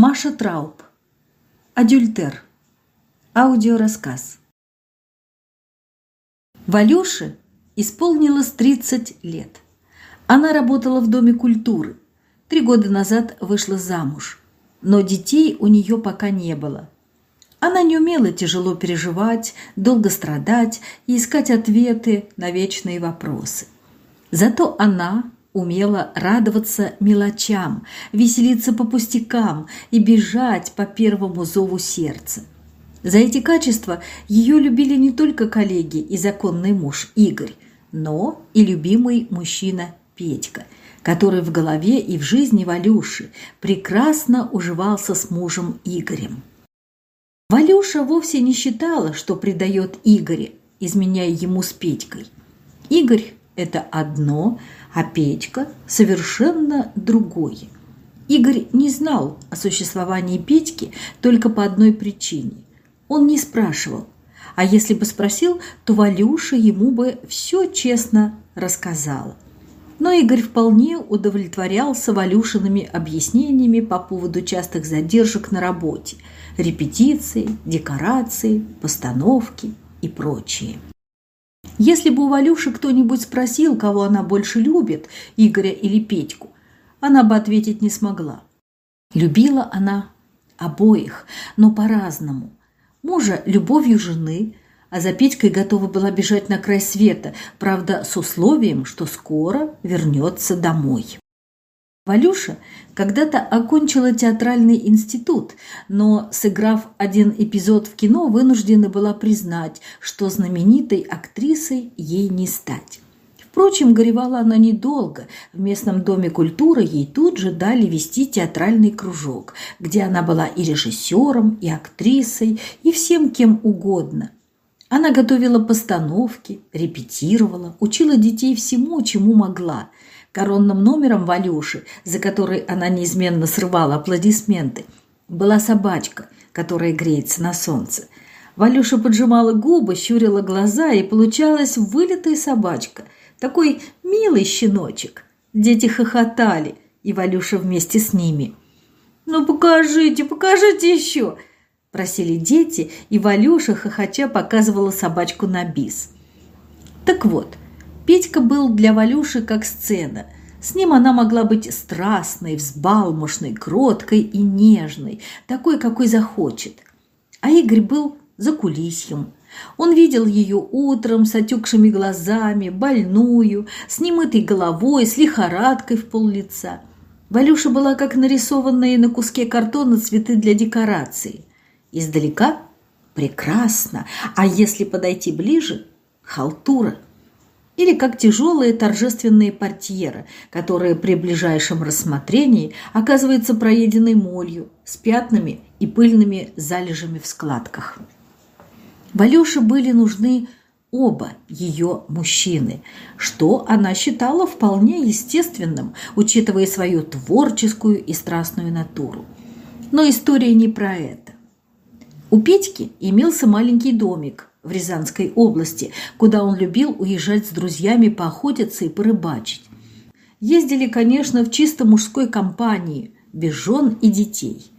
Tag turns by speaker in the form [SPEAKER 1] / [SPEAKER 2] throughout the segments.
[SPEAKER 1] Маша Трауб. Адюльтер. Аудиорассказ. Валюше исполнилось 30 лет. Она работала в Доме культуры. Три года назад вышла замуж. Но детей у нее пока не было. Она не умела тяжело переживать, долго страдать и искать ответы на вечные вопросы. Зато она умела радоваться мелочам, веселиться по пустякам и бежать по первому зову сердца. За эти качества ее любили не только коллеги и законный муж Игорь, но и любимый мужчина Петька, который в голове и в жизни Валюши прекрасно уживался с мужем Игорем. Валюша вовсе не считала, что предает Игоря, изменяя ему с Петькой. Игорь – это одно, а Петька – совершенно другое. Игорь не знал о существовании Петьки только по одной причине. Он не спрашивал, а если бы спросил, то Валюша ему бы все честно рассказала. Но Игорь вполне удовлетворялся Валюшиными объяснениями по поводу частых задержек на работе – репетиции, декорации, постановки и прочее. Если бы у Валюши кто-нибудь спросил, кого она больше любит, Игоря или Петьку, она бы ответить не смогла. Любила она обоих, но по-разному. Мужа – любовью жены, а за Петькой готова была бежать на край света, правда, с условием, что скоро вернется домой. Валюша когда-то окончила театральный институт, но, сыграв один эпизод в кино, вынуждена была признать, что знаменитой актрисой ей не стать. Впрочем, горевала она недолго. В местном доме культуры ей тут же дали вести театральный кружок, где она была и режиссером, и актрисой, и всем кем угодно. Она готовила постановки, репетировала, учила детей всему, чему могла – Коронным номером Валюши, за который она неизменно срывала аплодисменты, была собачка, которая греется на солнце. Валюша поджимала губы, щурила глаза, и получалась вылитая собачка. Такой милый щеночек. Дети хохотали, и Валюша вместе с ними. «Ну покажите, покажите еще!» Просили дети, и Валюша, хохоча, показывала собачку на бис. Так вот – Петька был для Валюши как сцена. С ним она могла быть страстной, взбалмошной, кроткой и нежной, такой, какой захочет. А Игорь был за кулисьем. Он видел ее утром с отекшими глазами, больную, с немытой головой, с лихорадкой в пол лица. Валюша была как нарисованные на куске картона цветы для декорации. Издалека – прекрасно, а если подойти ближе – халтура – или как тяжелые торжественные портьеры, которые при ближайшем рассмотрении оказываются проеденной молью с пятнами и пыльными залежами в складках. Валюше были нужны оба ее мужчины, что она считала вполне естественным, учитывая свою творческую и страстную натуру. Но история не про это. У Петьки имелся маленький домик, в Рязанской области, куда он любил уезжать с друзьями поохотиться и порыбачить. Ездили, конечно, в чисто мужской компании, без жен и детей.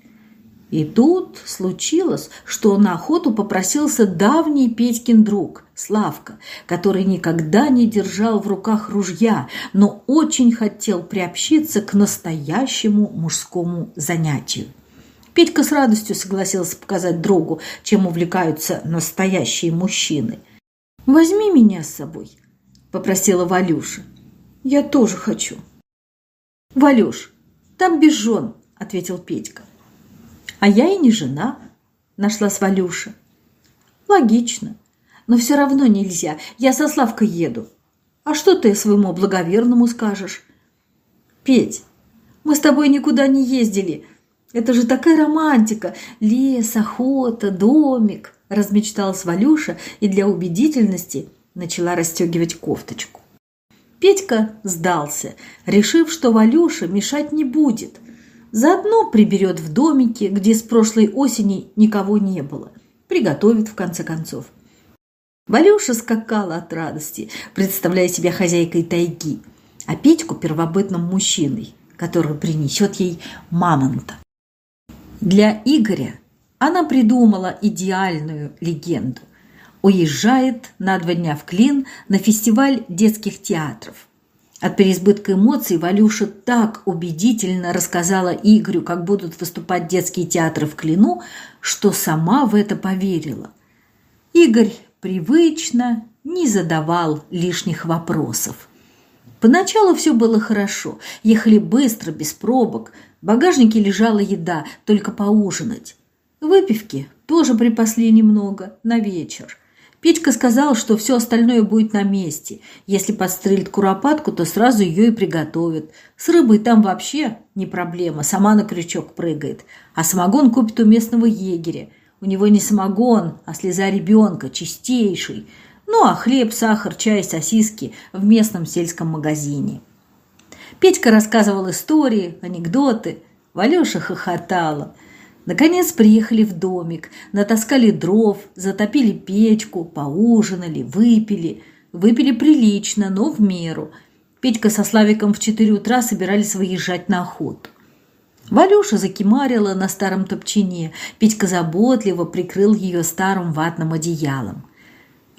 [SPEAKER 1] И тут случилось, что на охоту попросился давний Петькин друг, Славка, который никогда не держал в руках ружья, но очень хотел приобщиться к настоящему мужскому занятию. Петька с радостью согласился показать другу, чем увлекаются настоящие мужчины. «Возьми меня с собой», – попросила Валюша. «Я тоже хочу». «Валюш, там без жен», – ответил Петька. «А я и не жена», – нашлась Валюша. «Логично, но все равно нельзя. Я со Славкой еду. А что ты своему благоверному скажешь?» «Петь, мы с тобой никуда не ездили», – это же такая романтика! Лес, охота, домик!» – размечталась Валюша и для убедительности начала расстегивать кофточку. Петька сдался, решив, что Валюша мешать не будет. Заодно приберет в домике, где с прошлой осени никого не было. Приготовит, в конце концов. Валюша скакала от радости, представляя себя хозяйкой тайги, а Петьку первобытным мужчиной, который принесет ей мамонта. Для Игоря она придумала идеальную легенду. Уезжает на два дня в Клин на фестиваль детских театров. От переизбытка эмоций Валюша так убедительно рассказала Игорю, как будут выступать детские театры в Клину, что сама в это поверила. Игорь привычно не задавал лишних вопросов. Поначалу все было хорошо. Ехали быстро, без пробок. В багажнике лежала еда, только поужинать. Выпивки тоже припасли немного, на вечер. Петька сказал, что все остальное будет на месте. Если подстрелит куропатку, то сразу ее и приготовит. С рыбой там вообще не проблема, сама на крючок прыгает. А самогон купит у местного егеря. У него не самогон, а слеза ребенка, чистейший. Ну а хлеб, сахар, чай, сосиски в местном сельском магазине. Петька рассказывал истории, анекдоты. Валеша хохотала – Наконец приехали в домик, натаскали дров, затопили печку, поужинали, выпили. Выпили прилично, но в меру. Петька со Славиком в четыре утра собирались выезжать на охоту. Валюша закимарила на старом топчине. Петька заботливо прикрыл ее старым ватным одеялом.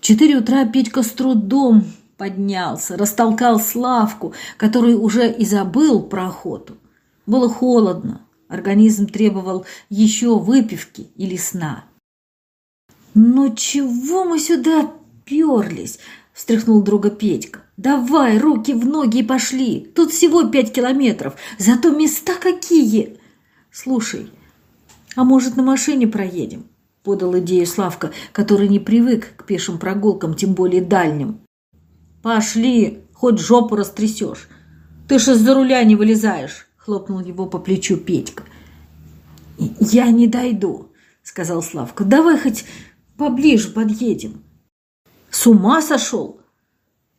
[SPEAKER 1] В четыре утра Петька с трудом поднялся, растолкал Славку, который уже и забыл про охоту. Было холодно, Организм требовал еще выпивки или сна. «Но «Ну чего мы сюда перлись?» – встряхнул друга Петька. «Давай, руки в ноги и пошли! Тут всего пять километров, зато места какие!» «Слушай, а может, на машине проедем?» – подал идею Славка, который не привык к пешим прогулкам, тем более дальним. «Пошли, хоть жопу растрясешь. Ты ж из-за руля не вылезаешь хлопнул его по плечу Петька. «Я не дойду», — сказал Славка. «Давай хоть поближе подъедем». «С ума сошел?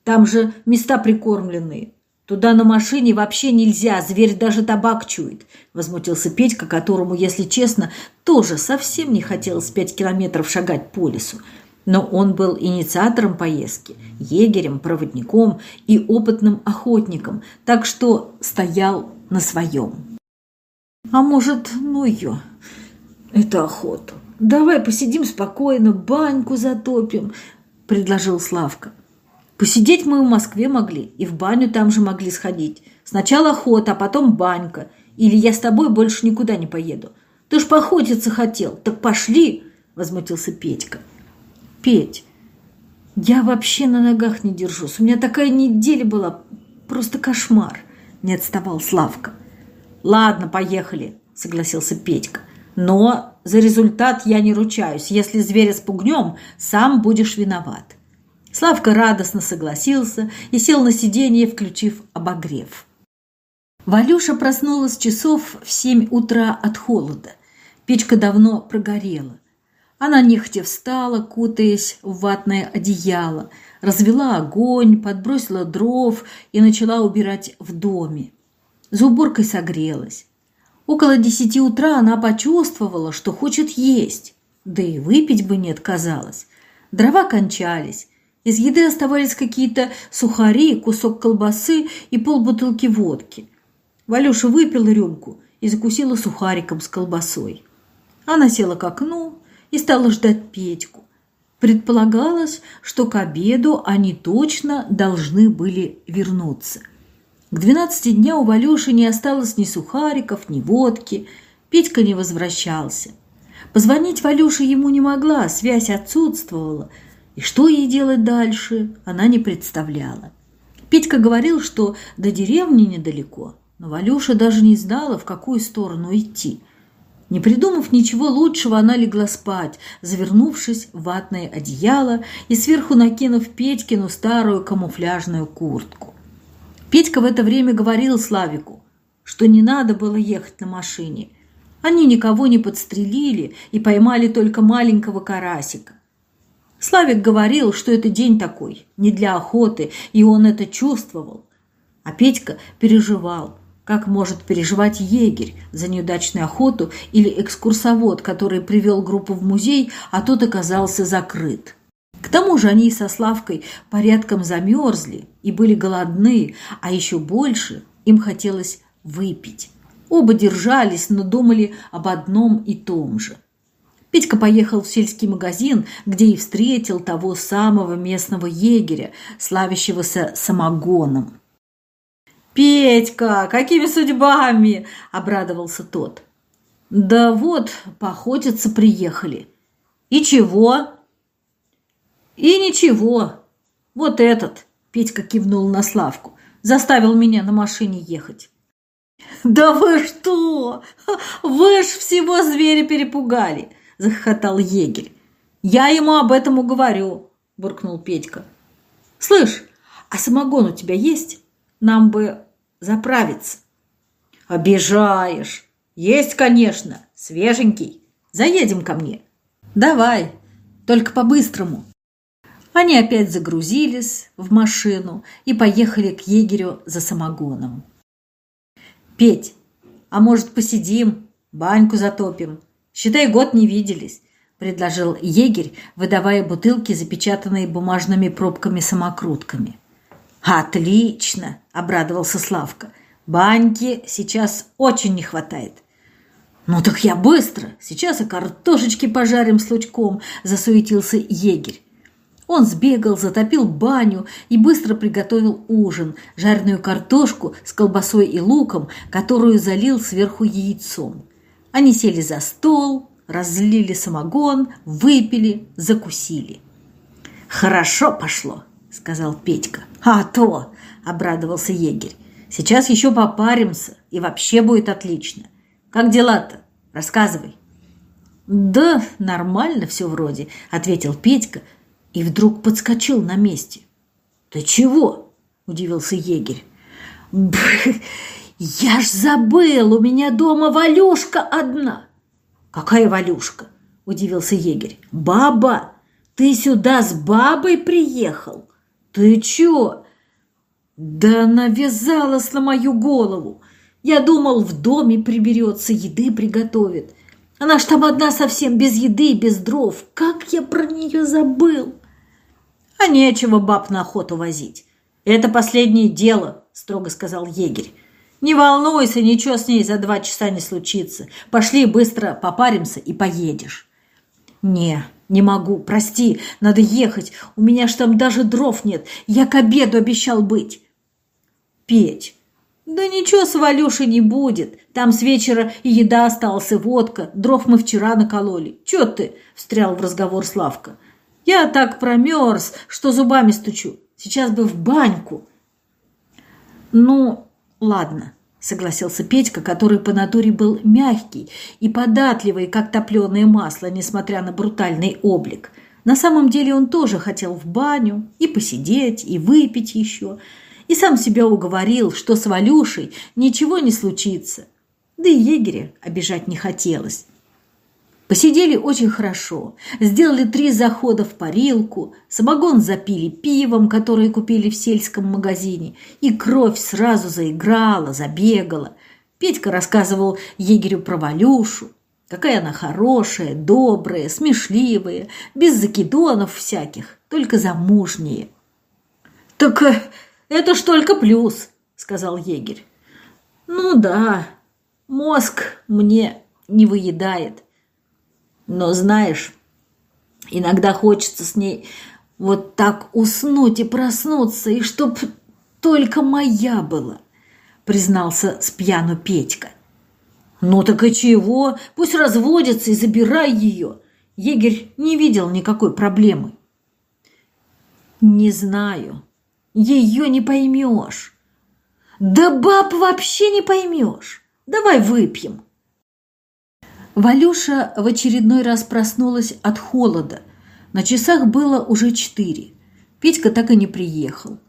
[SPEAKER 1] Там же места прикормленные. Туда на машине вообще нельзя, зверь даже табак чует», — возмутился Петька, которому, если честно, тоже совсем не хотелось пять километров шагать по лесу. Но он был инициатором поездки, егерем, проводником и опытным охотником, так что стоял на своем. А может, ну ее, это охоту. Давай посидим спокойно, баньку затопим, предложил Славка. Посидеть мы в Москве могли, и в баню там же могли сходить. Сначала охота, а потом банька. Или я с тобой больше никуда не поеду. Ты ж поохотиться хотел, так пошли, возмутился Петька. Петь, я вообще на ногах не держусь. У меня такая неделя была, просто кошмар не отставал Славка. «Ладно, поехали», — согласился Петька. «Но за результат я не ручаюсь. Если зверя спугнем, сам будешь виноват». Славка радостно согласился и сел на сиденье, включив обогрев. Валюша проснулась часов в семь утра от холода. Печка давно прогорела. Она нехотя встала, кутаясь в ватное одеяло, развела огонь, подбросила дров и начала убирать в доме. За уборкой согрелась. Около десяти утра она почувствовала, что хочет есть, да и выпить бы не отказалась. Дрова кончались, из еды оставались какие-то сухари, кусок колбасы и полбутылки водки. Валюша выпила рюмку и закусила сухариком с колбасой. Она села к окну и стала ждать Петьку. Предполагалось, что к обеду они точно должны были вернуться. К двенадцати дня у Валюши не осталось ни сухариков, ни водки. Петька не возвращался. Позвонить Валюше ему не могла, связь отсутствовала. И что ей делать дальше, она не представляла. Петька говорил, что до деревни недалеко, но Валюша даже не знала, в какую сторону идти – не придумав ничего лучшего, она легла спать, завернувшись в ватное одеяло и сверху накинув Петькину старую камуфляжную куртку. Петька в это время говорил Славику, что не надо было ехать на машине. Они никого не подстрелили и поймали только маленького карасика. Славик говорил, что это день такой, не для охоты, и он это чувствовал. А Петька переживал, как может переживать егерь за неудачную охоту или экскурсовод, который привел группу в музей, а тот оказался закрыт? К тому же они со Славкой порядком замерзли и были голодны, а еще больше им хотелось выпить. Оба держались, но думали об одном и том же. Петька поехал в сельский магазин, где и встретил того самого местного егеря, славящегося самогоном. «Петька, какими судьбами?» – обрадовался тот. «Да вот, поохотиться приехали». «И чего?» «И ничего. Вот этот», – Петька кивнул на Славку, – заставил меня на машине ехать. «Да вы что? Вы ж всего зверя перепугали!» – захохотал егерь. «Я ему об этом уговорю», – буркнул Петька. «Слышь, а самогон у тебя есть? Нам бы заправиться». «Обижаешь!» «Есть, конечно, свеженький. Заедем ко мне». «Давай, только по-быстрому». Они опять загрузились в машину и поехали к егерю за самогоном. «Петь, а может, посидим, баньку затопим? Считай, год не виделись», – предложил егерь, выдавая бутылки, запечатанные бумажными пробками-самокрутками. «Отлично!» – обрадовался Славка. «Баньки сейчас очень не хватает». «Ну так я быстро! Сейчас и картошечки пожарим с лучком!» – засуетился егерь. Он сбегал, затопил баню и быстро приготовил ужин, жареную картошку с колбасой и луком, которую залил сверху яйцом. Они сели за стол, разлили самогон, выпили, закусили. «Хорошо пошло», — сказал Петька. «А то!» — обрадовался егерь. «Сейчас еще попаримся, и вообще будет отлично. Как дела-то? Рассказывай». «Да нормально все вроде», — ответил Петька, — и вдруг подскочил на месте. «Ты чего?» – удивился егерь. «Я ж забыл, у меня дома Валюшка одна!» «Какая Валюшка?» – удивился егерь. «Баба! Ты сюда с бабой приехал? Ты чё?» «Да навязалась на мою голову! Я думал, в доме приберется, еды приготовит. Она ж там одна совсем без еды, без дров. Как я про нее забыл!» А нечего баб на охоту возить. Это последнее дело, строго сказал егерь. Не волнуйся, ничего с ней за два часа не случится. Пошли быстро попаримся и поедешь. Не, не могу, прости, надо ехать. У меня ж там даже дров нет. Я к обеду обещал быть. Петь, да ничего с Валюшей не будет. Там с вечера и еда осталась, и водка. Дров мы вчера накололи. Чё ты? Встрял в разговор Славка. Я так промерз, что зубами стучу. Сейчас бы в баньку. Ну, ладно, согласился Петька, который по натуре был мягкий и податливый, как топленое масло, несмотря на брутальный облик. На самом деле он тоже хотел в баню и посидеть, и выпить еще. И сам себя уговорил, что с Валюшей ничего не случится. Да и егеря обижать не хотелось. Посидели очень хорошо, сделали три захода в парилку, самогон запили пивом, которое купили в сельском магазине, и кровь сразу заиграла, забегала. Петька рассказывал егерю про Валюшу, какая она хорошая, добрая, смешливая, без закидонов всяких, только замужние. «Так э, это ж только плюс», — сказал егерь. «Ну да, мозг мне не выедает». Но знаешь, иногда хочется с ней вот так уснуть и проснуться, и чтоб только моя была, признался с пьяну Петька. Ну так и чего? Пусть разводится и забирай ее. Егерь не видел никакой проблемы. Не знаю. Ее не поймешь. Да баб вообще не поймешь. Давай выпьем. Валюша в очередной раз проснулась от холода. На часах было уже четыре. Петька так и не приехал.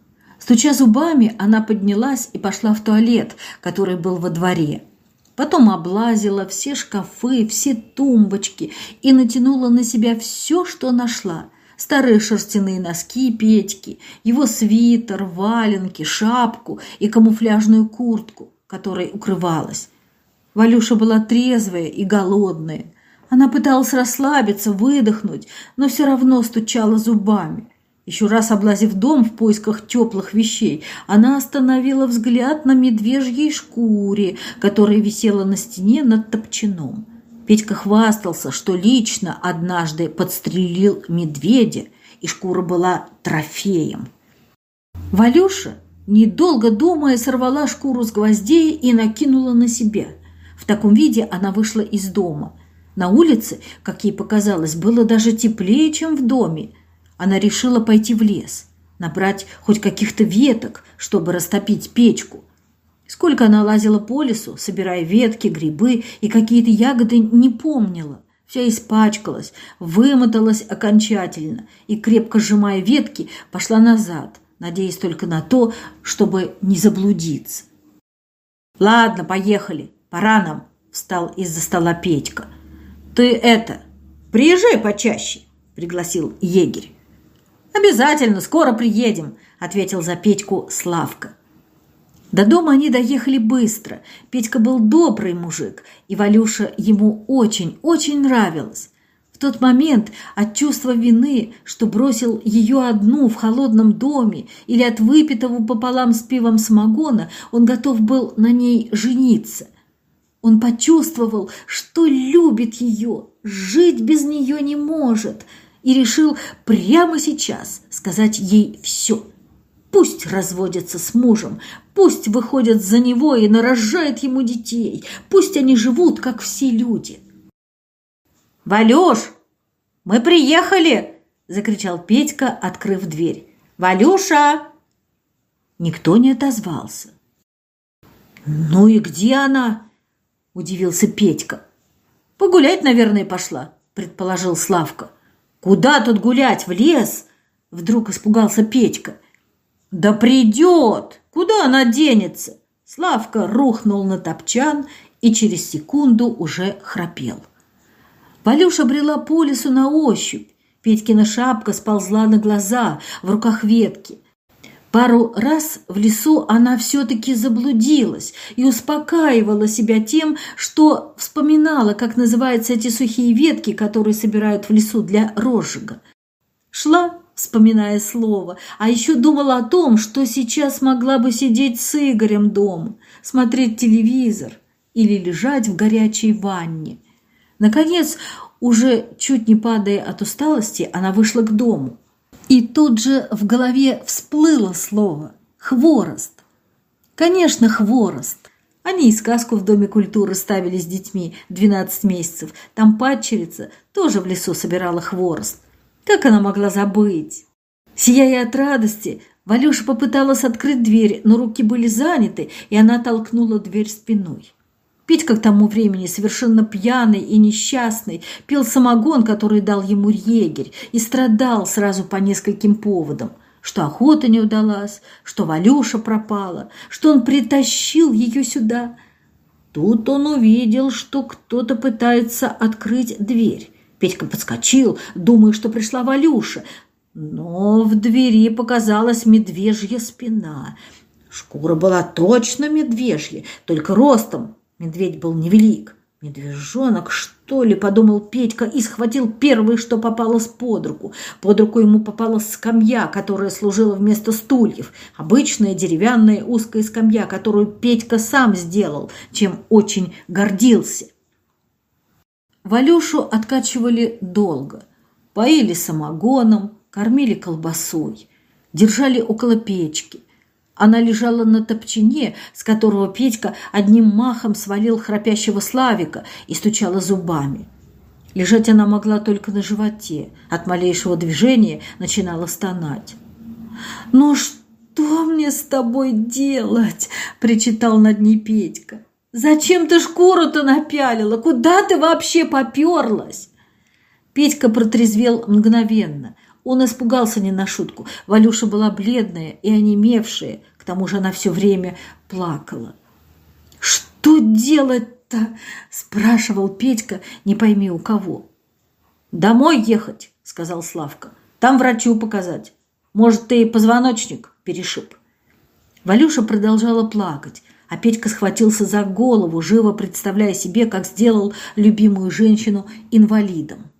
[SPEAKER 1] Стуча зубами, она поднялась и пошла в туалет, который был во дворе. Потом облазила все шкафы, все тумбочки и натянула на себя все, что нашла. Старые шерстяные носки Петьки, его свитер, валенки, шапку и камуфляжную куртку, которой укрывалась. Валюша была трезвая и голодная. Она пыталась расслабиться, выдохнуть, но все равно стучала зубами. Еще раз облазив дом в поисках теплых вещей, она остановила взгляд на медвежьей шкуре, которая висела на стене над топчаном. Петька хвастался, что лично однажды подстрелил медведя, и шкура была трофеем. Валюша, недолго думая, сорвала шкуру с гвоздей и накинула на себя. В таком виде она вышла из дома. На улице, как ей показалось, было даже теплее, чем в доме – она решила пойти в лес, набрать хоть каких-то веток, чтобы растопить печку. Сколько она лазила по лесу, собирая ветки, грибы и какие-то ягоды, не помнила. Вся испачкалась, вымоталась окончательно и, крепко сжимая ветки, пошла назад, надеясь только на то, чтобы не заблудиться. «Ладно, поехали, пора нам», – встал из-за стола Петька. «Ты это, приезжай почаще», – пригласил егерь. «Обязательно, скоро приедем», – ответил за Петьку Славка. До дома они доехали быстро. Петька был добрый мужик, и Валюша ему очень-очень нравилась. В тот момент от чувства вины, что бросил ее одну в холодном доме или от выпитого пополам с пивом самогона, он готов был на ней жениться. Он почувствовал, что любит ее, жить без нее не может – и решил прямо сейчас сказать ей все. Пусть разводятся с мужем, пусть выходят за него и нарожают ему детей, пусть они живут, как все люди. «Валюш, мы приехали!» – закричал Петька, открыв дверь. «Валюша!» Никто не отозвался. «Ну и где она?» – удивился Петька. «Погулять, наверное, пошла», – предположил Славка. «Куда тут гулять? В лес?» Вдруг испугался Петька. «Да придет! Куда она денется?» Славка рухнул на топчан и через секунду уже храпел. Валюша брела по лесу на ощупь. Петькина шапка сползла на глаза, в руках ветки. Пару раз в лесу она все-таки заблудилась и успокаивала себя тем, что вспоминала, как называются эти сухие ветки, которые собирают в лесу для розжига. Шла, вспоминая слово, а еще думала о том, что сейчас могла бы сидеть с Игорем дома, смотреть телевизор или лежать в горячей ванне. Наконец, уже чуть не падая от усталости, она вышла к дому. И тут же в голове всплыло слово «хворост». Конечно, хворост. Они и сказку в Доме культуры ставили с детьми 12 месяцев. Там падчерица тоже в лесу собирала хворост. Как она могла забыть? Сияя от радости, Валюша попыталась открыть дверь, но руки были заняты, и она толкнула дверь спиной. Петька к тому времени, совершенно пьяный и несчастный, пил самогон, который дал ему егерь, и страдал сразу по нескольким поводам. Что охота не удалась, что Валюша пропала, что он притащил ее сюда. Тут он увидел, что кто-то пытается открыть дверь. Петька подскочил, думая, что пришла Валюша, но в двери показалась медвежья спина. Шкура была точно медвежья, только ростом Медведь был невелик. «Медвежонок, что ли?» – подумал Петька и схватил первое, что попалось под руку. Под руку ему попалась скамья, которая служила вместо стульев. Обычная деревянная узкая скамья, которую Петька сам сделал, чем очень гордился. Валюшу откачивали долго. Поили самогоном, кормили колбасой, держали около печки – она лежала на топчине, с которого Петька одним махом свалил храпящего Славика и стучала зубами. Лежать она могла только на животе. От малейшего движения начинала стонать. «Ну что мне с тобой делать?» – причитал над ней Петька. «Зачем ты шкуру-то напялила? Куда ты вообще поперлась?» Петька протрезвел мгновенно. Он испугался не на шутку. Валюша была бледная и онемевшая, к тому же она все время плакала. «Что делать-то?» – спрашивал Петька, не пойми у кого. «Домой ехать», – сказал Славка. «Там врачу показать. Может, ты позвоночник перешиб». Валюша продолжала плакать, а Петька схватился за голову, живо представляя себе, как сделал любимую женщину инвалидом.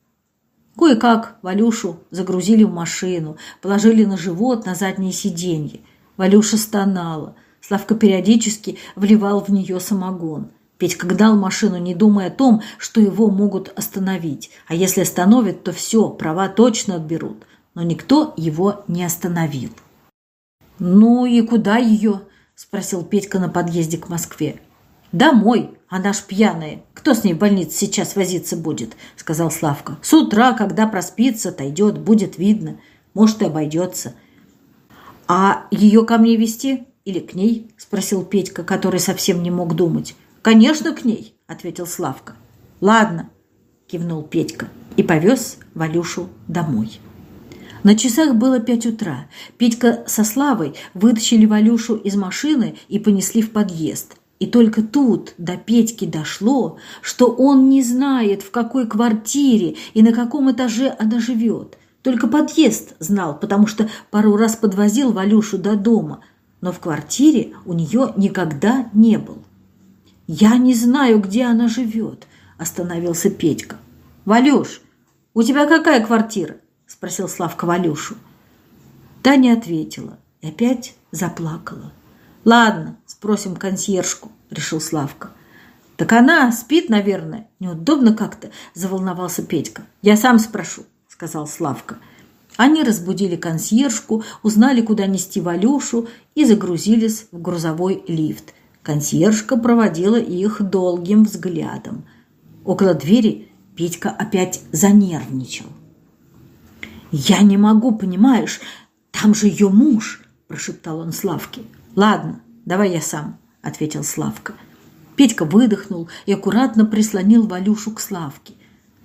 [SPEAKER 1] Кое-как Валюшу загрузили в машину, положили на живот на заднее сиденье. Валюша стонала. Славка периодически вливал в нее самогон. Петька гнал машину, не думая о том, что его могут остановить. А если остановят, то все, права точно отберут. Но никто его не остановил. «Ну и куда ее?» – спросил Петька на подъезде к Москве. «Домой. Она ж пьяная. Кто с ней в больнице сейчас возиться будет?» – сказал Славка. «С утра, когда проспится, отойдет, будет видно. Может, и обойдется». «А ее ко мне вести или к ней?» – спросил Петька, который совсем не мог думать. «Конечно, к ней», – ответил Славка. «Ладно», – кивнул Петька и повез Валюшу домой. На часах было пять утра. Петька со Славой вытащили Валюшу из машины и понесли в подъезд. И только тут до Петьки дошло, что он не знает, в какой квартире и на каком этаже она живет. Только подъезд знал, потому что пару раз подвозил Валюшу до дома, но в квартире у нее никогда не был. «Я не знаю, где она живет», – остановился Петька. «Валюш, у тебя какая квартира?» спросил Славка Валюшу. Та не ответила и опять заплакала. «Ладно, спросим консьержку», — решил Славка. «Так она спит, наверное. Неудобно как-то», — заволновался Петька. «Я сам спрошу», — сказал Славка. Они разбудили консьержку, узнали, куда нести Валюшу и загрузились в грузовой лифт. Консьержка проводила их долгим взглядом. Около двери Петька опять занервничал. «Я не могу, понимаешь? Там же ее муж!» – прошептал он Славке. «Ладно, давай я сам», – ответил Славка. Петька выдохнул и аккуратно прислонил Валюшу к Славке.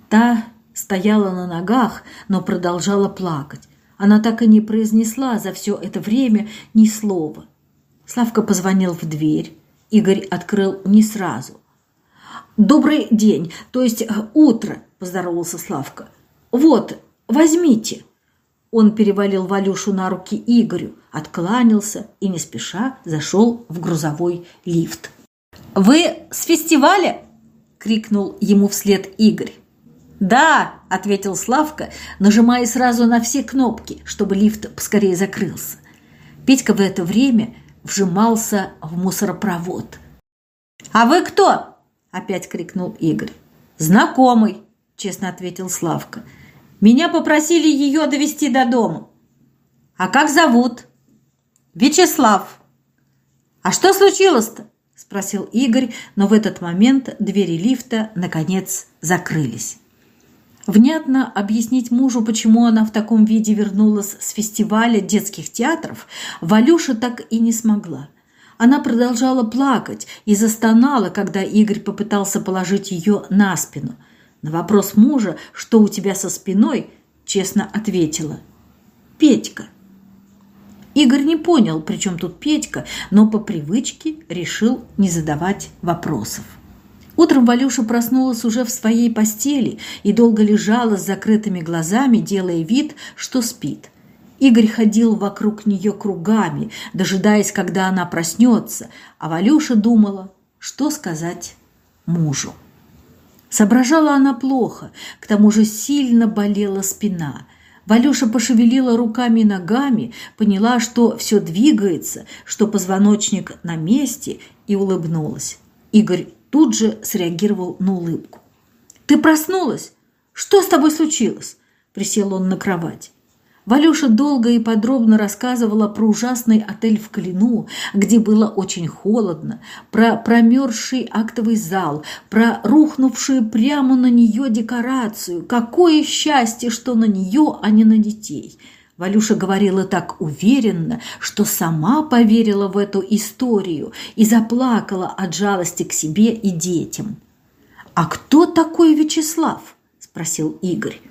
[SPEAKER 1] Та стояла на ногах, но продолжала плакать. Она так и не произнесла за все это время ни слова. Славка позвонил в дверь. Игорь открыл не сразу. «Добрый день, то есть э, утро», – поздоровался Славка. «Вот, Возьмите!» Он перевалил Валюшу на руки Игорю, откланялся и не спеша зашел в грузовой лифт. «Вы с фестиваля?» – крикнул ему вслед Игорь. «Да!» – ответил Славка, нажимая сразу на все кнопки, чтобы лифт поскорее закрылся. Петька в это время вжимался в мусоропровод. «А вы кто?» – опять крикнул Игорь. «Знакомый», – честно ответил Славка – меня попросили ее довести до дома. А как зовут? Вячеслав. А что случилось-то? Спросил Игорь, но в этот момент двери лифта, наконец, закрылись. Внятно объяснить мужу, почему она в таком виде вернулась с фестиваля детских театров, Валюша так и не смогла. Она продолжала плакать и застонала, когда Игорь попытался положить ее на спину – на вопрос мужа, что у тебя со спиной, честно ответила. Петька. Игорь не понял, при чем тут Петька, но по привычке решил не задавать вопросов. Утром Валюша проснулась уже в своей постели и долго лежала с закрытыми глазами, делая вид, что спит. Игорь ходил вокруг нее кругами, дожидаясь, когда она проснется, а Валюша думала, что сказать мужу. Соображала она плохо, к тому же сильно болела спина. Валюша пошевелила руками и ногами, поняла, что все двигается, что позвоночник на месте, и улыбнулась. Игорь тут же среагировал на улыбку. «Ты проснулась? Что с тобой случилось?» Присел он на кровать. Валюша долго и подробно рассказывала про ужасный отель в Клину, где было очень холодно, про промерзший актовый зал, про рухнувшую прямо на нее декорацию. Какое счастье, что на нее, а не на детей. Валюша говорила так уверенно, что сама поверила в эту историю и заплакала от жалости к себе и детям. «А кто такой Вячеслав?» – спросил Игорь.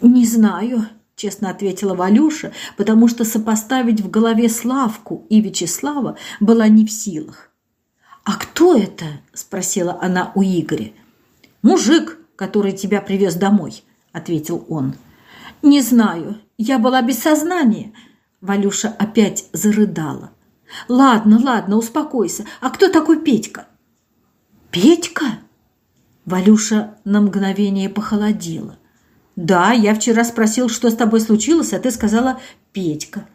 [SPEAKER 1] «Не знаю», честно ответила Валюша, потому что сопоставить в голове Славку и Вячеслава была не в силах. «А кто это?» – спросила она у Игоря. «Мужик, который тебя привез домой», – ответил он. «Не знаю, я была без сознания». Валюша опять зарыдала. «Ладно, ладно, успокойся. А кто такой Петька?» «Петька?» Валюша на мгновение похолодела. Да, я вчера спросил, что с тобой случилось, а ты сказала «Петька».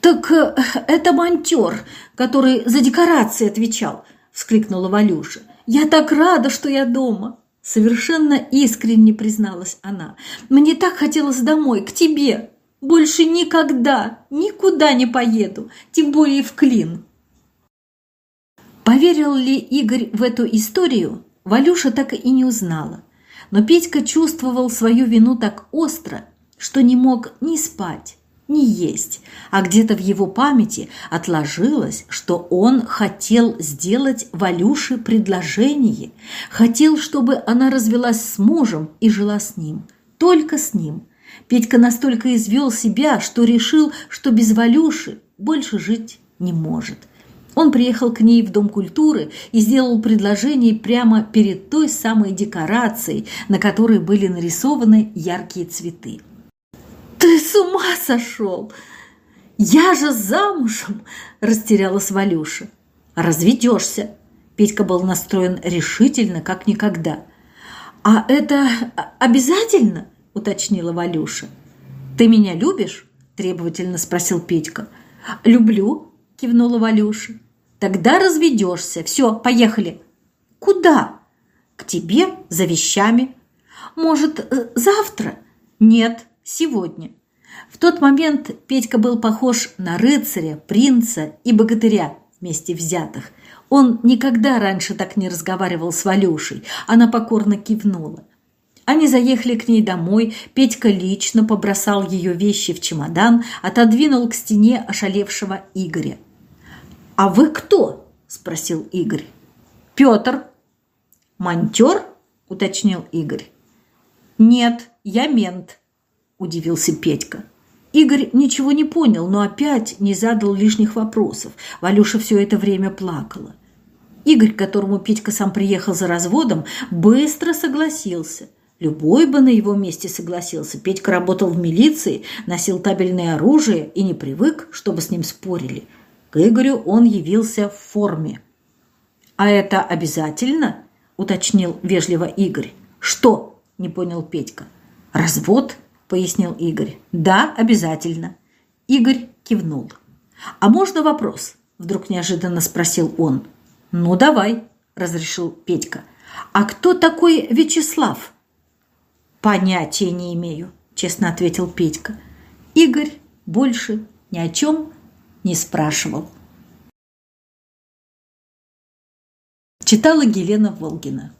[SPEAKER 1] «Так э, это монтер, который за декорации отвечал», – вскликнула Валюша. «Я так рада, что я дома!» Совершенно искренне призналась она. «Мне так хотелось домой, к тебе. Больше никогда, никуда не поеду, тем более в Клин». Поверил ли Игорь в эту историю, Валюша так и не узнала. Но Петька чувствовал свою вину так остро, что не мог ни спать, ни есть, а где-то в его памяти отложилось, что он хотел сделать Валюше предложение, хотел, чтобы она развелась с мужем и жила с ним, только с ним. Петька настолько извел себя, что решил, что без Валюши больше жить не может. Он приехал к ней в Дом культуры и сделал предложение прямо перед той самой декорацией, на которой были нарисованы яркие цветы. «Ты с ума сошел! Я же замужем!» – растерялась Валюша. «Разведешься!» Петька был настроен решительно, как никогда. «А это обязательно?» – уточнила Валюша. «Ты меня любишь?» – требовательно спросил Петька. «Люблю», – кивнула Валюша. «Тогда разведешься. Все, поехали». «Куда?» «К тебе за вещами». «Может, э, завтра?» «Нет, сегодня. В тот момент Петька был похож на рыцаря, принца и богатыря вместе взятых. Он никогда раньше так не разговаривал с Валюшей. Она покорно кивнула. Они заехали к ней домой, Петька лично побросал ее вещи в чемодан, отодвинул к стене ошалевшего Игоря. «А вы кто?» – спросил Игорь. «Петр». «Монтер?» – уточнил Игорь. «Нет, я мент», удивился Петька. Игорь ничего не понял, но опять не задал лишних вопросов. Валюша все это время плакала. Игорь, к которому Петька сам приехал за разводом, быстро согласился. Любой бы на его месте согласился. Петька работал в милиции, носил табельное оружие и не привык, чтобы с ним спорили. К Игорю он явился в форме. «А это обязательно?» – уточнил вежливо Игорь. «Что?» – не понял Петька. «Развод?» пояснил Игорь. Да, обязательно. Игорь кивнул. А можно вопрос? Вдруг неожиданно спросил он. Ну, давай, разрешил Петька. А кто такой Вячеслав? Понятия не имею, честно ответил Петька. Игорь больше ни о чем не спрашивал. Читала Елена Волгина.